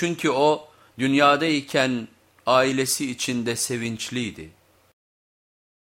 Çünkü o dünyadayken ailesi içinde sevinçliydi.